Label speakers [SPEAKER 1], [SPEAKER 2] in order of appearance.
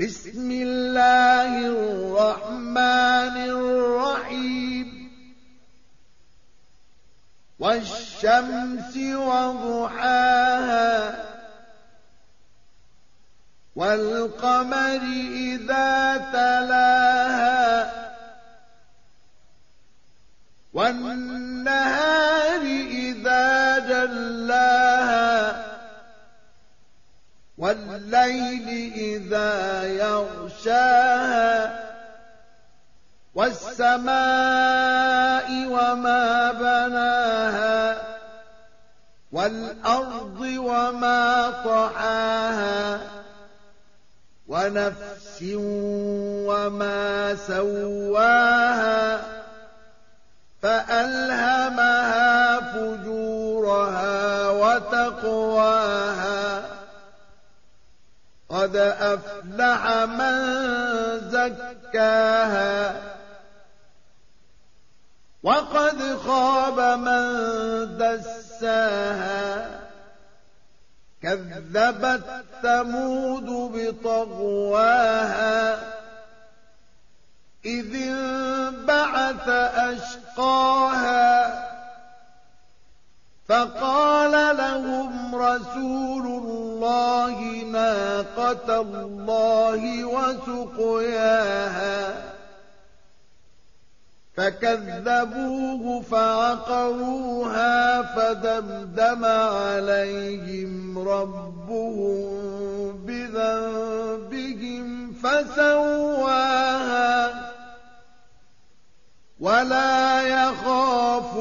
[SPEAKER 1] بسم الله الرحمن الرحيم. والشمس وضحاها والقمر إذا تلاها والنهار إذا جلاها والليل إذا يغشاها والسماء وما بناها والأرض وما طحاها ونفس وما سواها فألهمها فجورها وتقواها قد أفلح من زكاها. وقد خاب من دساها. كذبت ثمود بطغواها. إذ انبعث أشقاها. فقال لهم رسول الله ناقة الله وسقياها. فكذبوه فعقروها فدمدم عليهم ربهم بذنبهم فسواها. ولا يخاف